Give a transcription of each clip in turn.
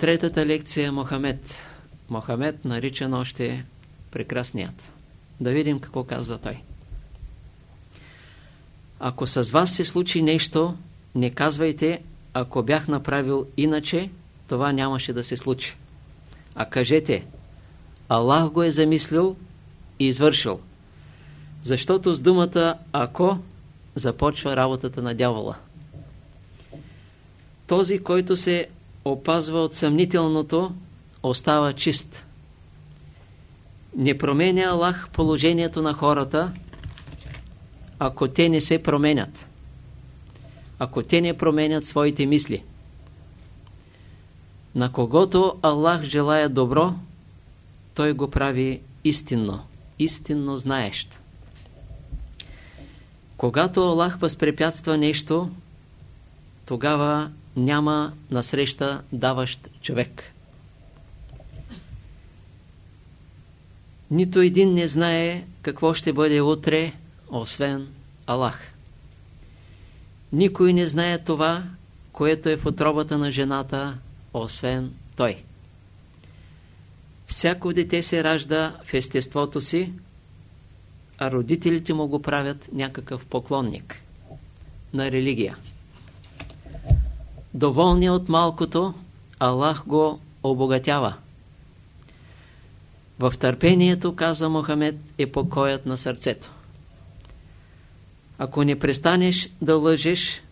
Третата лекция е Мохамед. Мохамед наричан още прекрасният. Да видим какво казва той. Ако с вас се случи нещо, не казвайте, ако бях направил иначе, това нямаше да се случи. А кажете, Аллах го е замислил и извършил. Защото с думата «ако» започва работата на дявола. Този, който се опазва от съмнителното, остава чист. Не променя Аллах положението на хората, ако те не се променят. Ако те не променят своите мисли. На когото Аллах желая добро, той го прави истинно, истинно знаещ. Когато Аллах възпрепятства нещо, тогава няма насреща даващ човек. Нито един не знае какво ще бъде утре, освен Аллах. Никой не знае това, което е в отробата на жената, освен Той. Всяко дете се ражда в естеството си, а родителите му го правят някакъв поклонник на религия. Доволни от малкото, Аллах го обогатява. В търпението, каза Мохамед, е покоят на сърцето. Ако не престанеш да лъжеш,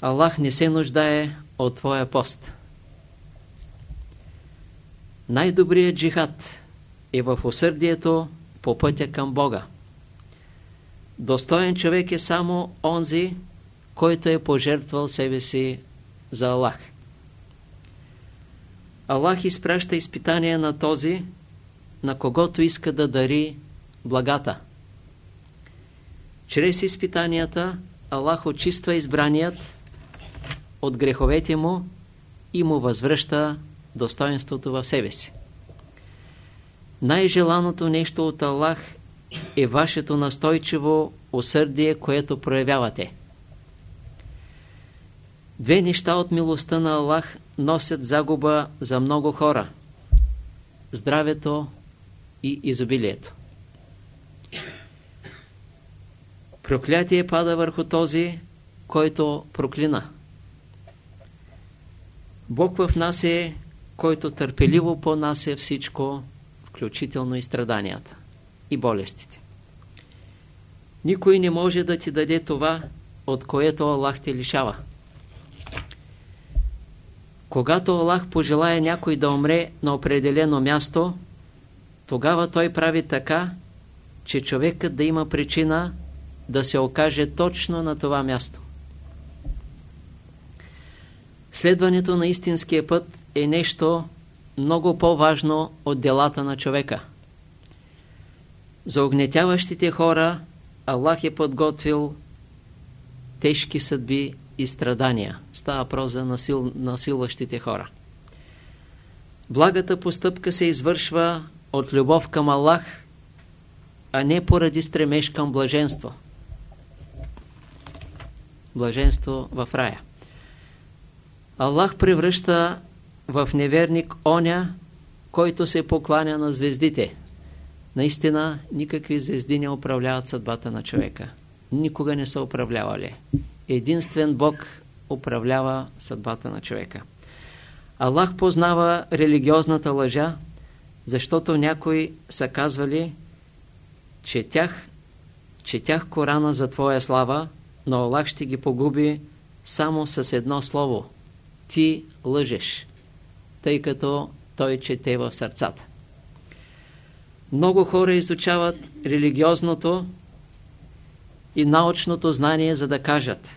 Аллах не се нуждае от твоя пост. Най-добрият джихад е в усърдието по пътя към Бога. Достоен човек е само онзи, който е пожертвал себе си за Аллах. Аллах изпраща изпитания на този, на когото иска да дари благата. Чрез изпитанията Аллах очиства избраният от греховете му и му възвръща достоинството в себе си. Най-желаното нещо от Аллах е вашето настойчиво усърдие, което проявявате. Две неща от милостта на Аллах носят загуба за много хора. Здравето и изобилието. Проклятие пада върху този, който проклина. Бог в нас е, който търпеливо понася всичко, включително и страданията и болестите. Никой не може да ти даде това, от което Аллах те лишава. Когато Аллах пожелая някой да умре на определено място, тогава той прави така, че човекът да има причина да се окаже точно на това място. Следването на истинския път е нещо много по-важно от делата на човека. За огнетяващите хора Аллах е подготвил тежки съдби и страдания. Става въпрос за насил, насилващите хора. Благата постъпка се извършва от любов към Аллах, а не поради стремеж към блаженство. Блаженство в рая. Аллах превръща в неверник оня, който се покланя на звездите. Наистина, никакви звезди не управляват съдбата на човека. Никога не са управлявали. Единствен Бог управлява съдбата на човека. Аллах познава религиозната лъжа, защото някои са казвали, че тях, че тях Корана за Твоя слава, но Аллах ще ги погуби само с едно слово. Ти лъжеш тъй като той чете в сърцата. Много хора изучават религиозното и научното знание, за да кажат,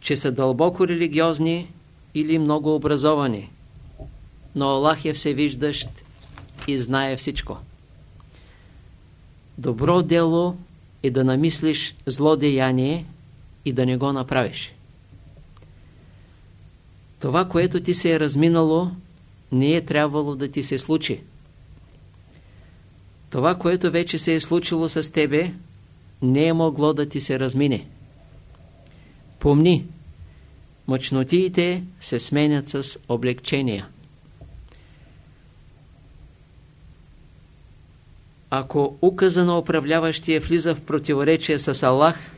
че са дълбоко религиозни или много образовани, но Аллах е всевиждащ и знае всичко. Добро дело е да намислиш зло деяние и да не го направиш. Това, което ти се е разминало, не е трябвало да ти се случи. Това, което вече се е случило с тебе, не е могло да ти се размине. Помни, мъчнотиите се сменят с облегчения. Ако указа на управляващия влиза в противоречие с Аллах,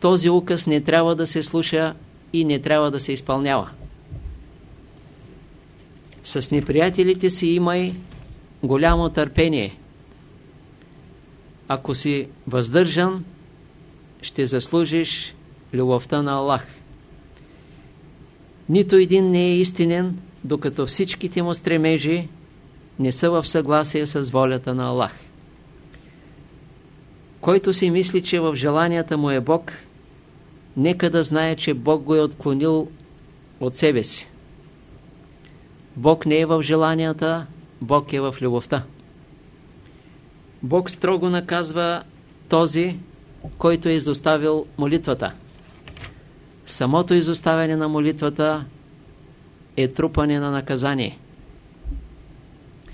този указ не трябва да се слуша и не трябва да се изпълнява. С неприятелите си имай голямо търпение. Ако си въздържан, ще заслужиш любовта на Аллах. Нито един не е истинен, докато всичките му стремежи не са в съгласие с волята на Аллах. Който си мисли, че в желанията му е Бог, нека да знае, че Бог го е отклонил от себе си. Бог не е в желанията, Бог е в любовта. Бог строго наказва този, който е изоставил молитвата. Самото изоставяне на молитвата е трупане на наказание.